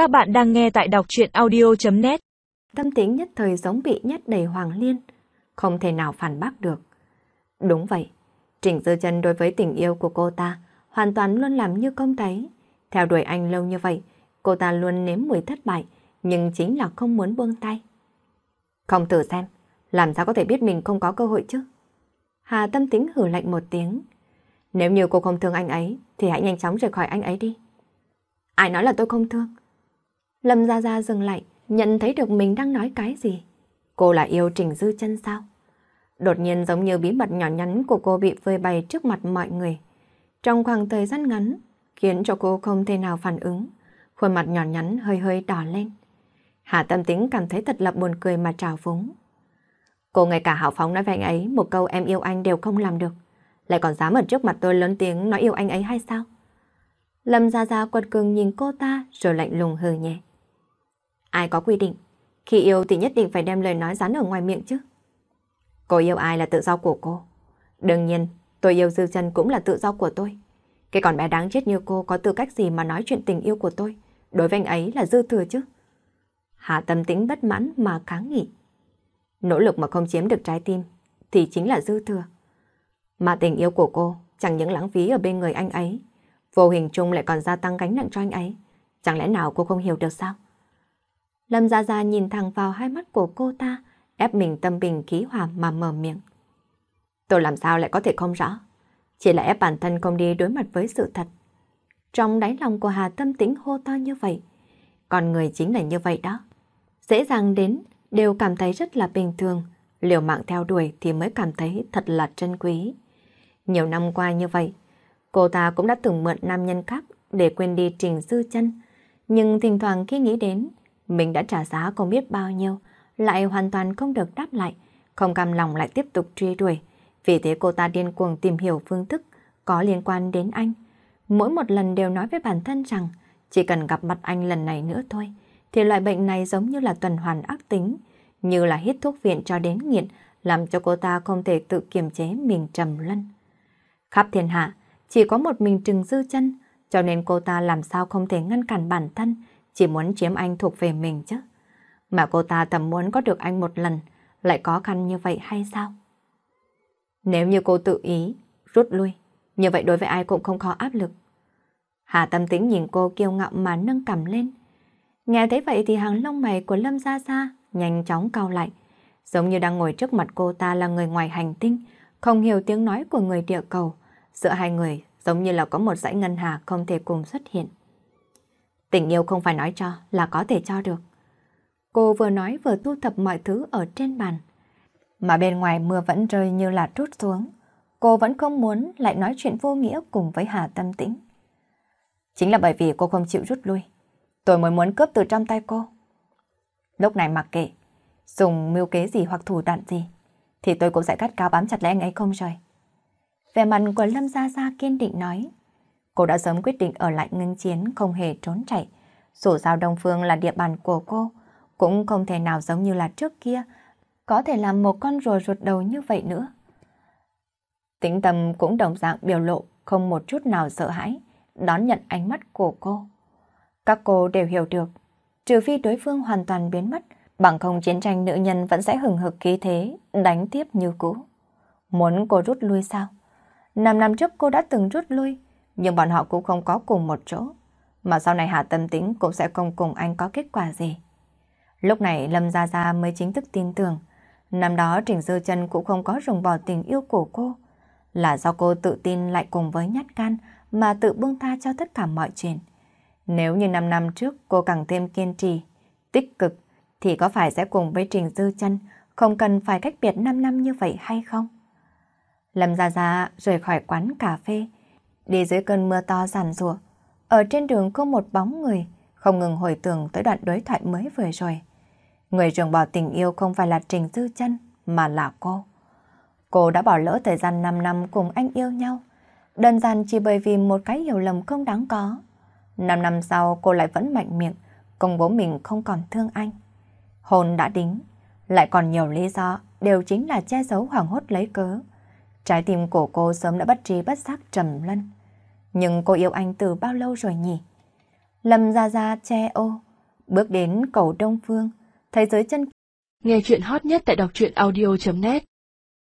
Các bạn đang nghe tại đọc truyện audio.net Tâm tính nhất thời giống bị nhét đầy hoàng liên, không thể nào phản bác được. Đúng vậy, Trình Dư chân đối với tình yêu của cô ta hoàn toàn luôn làm như công thấy. Theo đuổi anh lâu như vậy, cô ta luôn nếm mùi thất bại, nhưng chính là không muốn buông tay. Không thử xem, làm sao có thể biết mình không có cơ hội chứ? Hà tâm tính hử lạnh một tiếng. Nếu như cô không thương anh ấy, thì hãy nhanh chóng rời khỏi anh ấy đi. Ai nói là tôi không thương? Lâm Gia Gia dừng lại, nhận thấy được mình đang nói cái gì. Cô là yêu Trình Dư chân sao? Đột nhiên giống như bí mật nhỏ nhắn của cô bị phơi bày trước mặt mọi người. Trong khoảng thời gian ngắn, khiến cho cô không thể nào phản ứng. Khuôn mặt nhỏ nhắn hơi hơi đỏ lên. Hạ tâm tính cảm thấy thật là buồn cười mà trào phúng. Cô ngay cả hảo phóng nói với anh ấy một câu em yêu anh đều không làm được. Lại còn dám ở trước mặt tôi lớn tiếng nói yêu anh ấy hay sao? Lâm Gia Gia quật cường nhìn cô ta rồi lạnh lùng hừ nhẹ. Ai có quy định, khi yêu thì nhất định phải đem lời nói dán ở ngoài miệng chứ. Cô yêu ai là tự do của cô. Đương nhiên, tôi yêu Dư chân cũng là tự do của tôi. Cái con bé đáng chết như cô có tư cách gì mà nói chuyện tình yêu của tôi. Đối với anh ấy là dư thừa chứ. Hạ tâm tính bất mãn mà kháng nghị. Nỗ lực mà không chiếm được trái tim thì chính là dư thừa. Mà tình yêu của cô chẳng những lãng phí ở bên người anh ấy, vô hình chung lại còn gia tăng gánh nặng cho anh ấy. Chẳng lẽ nào cô không hiểu được sao? Lâm Gia Gia nhìn thẳng vào hai mắt của cô ta, ép mình tâm bình khí hòa mà mở miệng. Tôi làm sao lại có thể không rõ? Chỉ là ép bản thân không đi đối mặt với sự thật. Trong đáy lòng của Hà tâm tĩnh hô to như vậy. Còn người chính là như vậy đó. Dễ dàng đến, đều cảm thấy rất là bình thường. Liều mạng theo đuổi thì mới cảm thấy thật là trân quý. Nhiều năm qua như vậy, cô ta cũng đã từng mượn nam nhân khác để quên đi trình dư chân. Nhưng thỉnh thoảng khi nghĩ đến, mình đã trả giá không biết bao nhiêu, lại hoàn toàn không được đáp lại, không cam lòng lại tiếp tục truy đuổi. Vì thế cô ta điên cuồng tìm hiểu phương thức có liên quan đến anh. Mỗi một lần đều nói với bản thân rằng chỉ cần gặp mặt anh lần này nữa thôi, thì loại bệnh này giống như là tuần hoàn ác tính, như là hít thuốc viện cho đến nghiện, làm cho cô ta không thể tự kiềm chế mình trầm luân. Khắp thiên hạ, chỉ có một mình trừng dư chân, cho nên cô ta làm sao không thể ngăn cản bản thân, chỉ muốn chiếm anh thuộc về mình chứ. Mà cô ta thầm muốn có được anh một lần, lại có khăn như vậy hay sao? Nếu như cô tự ý, rút lui, như vậy đối với ai cũng không khó áp lực. Hà tâm tính nhìn cô kiêu ngạo mà nâng cầm lên. Nghe thấy vậy thì hàng lông mày của Lâm Gia Gia nhanh chóng cao lại. Giống như đang ngồi trước mặt cô ta là người ngoài hành tinh, không hiểu tiếng nói của người địa cầu. Giữa hai người giống như là có một dãy ngân hà không thể cùng xuất hiện. Tình yêu không phải nói cho là có thể cho được. Cô vừa nói vừa thu thập mọi thứ ở trên bàn. Mà bên ngoài mưa vẫn rơi như là trút xuống. Cô vẫn không muốn lại nói chuyện vô nghĩa cùng với Hà Tâm Tĩnh. Chính là bởi vì cô không chịu rút lui. Tôi mới muốn cướp từ trong tay cô. Lúc này mặc kệ, dùng mưu kế gì hoặc thủ đoạn gì, thì tôi cũng sẽ cắt cao bám chặt lấy anh ấy không rời. Về mặt của Lâm Gia Gia kiên định nói, cô đã sớm quyết định ở lại ngưng chiến không hề trốn chạy. Dù sao Đông Phương là địa bàn của cô, cũng không thể nào giống như là trước kia, có thể làm một con rùa ruột đầu như vậy nữa. Tính tâm cũng đồng dạng biểu lộ không một chút nào sợ hãi, đón nhận ánh mắt của cô. Các cô đều hiểu được, trừ phi đối phương hoàn toàn biến mất, bằng không chiến tranh nữ nhân vẫn sẽ hừng hực khí thế, đánh tiếp như cũ. Muốn cô rút lui sao? Năm năm trước cô đã từng rút lui, nhưng bọn họ cũng không có cùng một chỗ. Mà sau này Hạ Tâm Tĩnh cũng sẽ không cùng anh có kết quả gì. Lúc này Lâm Gia Gia mới chính thức tin tưởng. Năm đó Trình Dư chân cũng không có rùng bỏ tình yêu của cô. Là do cô tự tin lại cùng với nhát can mà tự buông tha cho tất cả mọi chuyện. Nếu như 5 năm trước cô càng thêm kiên trì, tích cực, thì có phải sẽ cùng với Trình Dư chân không cần phải cách biệt 5 năm như vậy hay không? Lâm Gia Gia rời khỏi quán cà phê, đi dưới cơn mưa to giàn rùa. Ở trên đường có một bóng người, không ngừng hồi tưởng tới đoạn đối thoại mới vừa rồi. Người trường bỏ tình yêu không phải là Trình Dư chân mà là cô. Cô đã bỏ lỡ thời gian 5 năm cùng anh yêu nhau, đơn giản chỉ bởi vì một cái hiểu lầm không đáng có. 5 năm sau cô lại vẫn mạnh miệng, công bố mình không còn thương anh. Hồn đã đính, lại còn nhiều lý do đều chính là che giấu hoảng hốt lấy cớ. Trái tim của cô sớm đã bất trí bất giác trầm lân. Nhưng cô yêu anh từ bao lâu rồi nhỉ? Lâm ra ra che ô, Bước đến cầu Đông Phương, thấy dưới chân. Nghe chuyện hot nhất tại đọc truyện audio.net